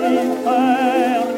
glorify